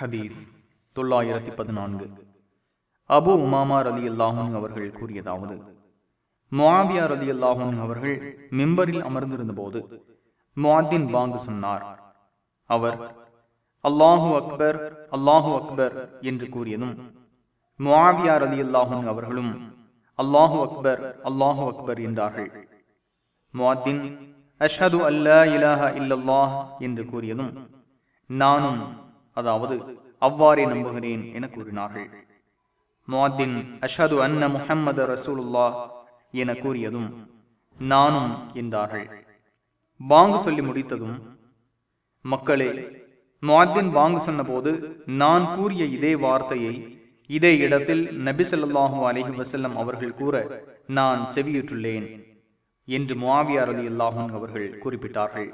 ஹதீஸ் தொள்ளாயிரத்தி பதினான்கு. அபு உமாமா ரதி அல்லாஹூன் அவர்கள் கூறியதாவது முஆவியா ரதி அல்லாஹூன் அவர்கள் மெம்பரில் அமர்ந்திருந்த போது முவாத்தின் பாங்கு சொன்னார். அவர் அல்லாஹு அக்பர் அல்லாஹு அக்பர் என்று கூறியதும் முஆவியா ரதி அல்லாஹூன் அவர்களும் அல்லாஹு அக்பர் அல்லாஹு அக்பர் என்றார்கள். முவாத்தின் அஷ்ஹது அல்லா இலாஹ இல்லல்லாஹ் என்று கூறியதும் நானும் அதாவது அவ்வாறே நம்புகிறேன் என கூறினார்கள். முவாத்தின் அஷது அன்ன முஹம்மது ரசூலுல்லா என கூறியதும் நானும் என்றார்கள். பாங்கு சொல்லி முடித்ததும் மக்களே முவாத்தின் பாங்கு சொன்னபோது நான் கூறிய இதே வார்த்தையை இதே இடத்தில் நபி சொல்லாஹு அலஹி வசல்லம் அவர்கள் கூற நான் செவியுற்றுள்ளேன் என்று முவாவியார் அலி அல்லாஹன் அவர்கள் குறிப்பிட்டார்கள்.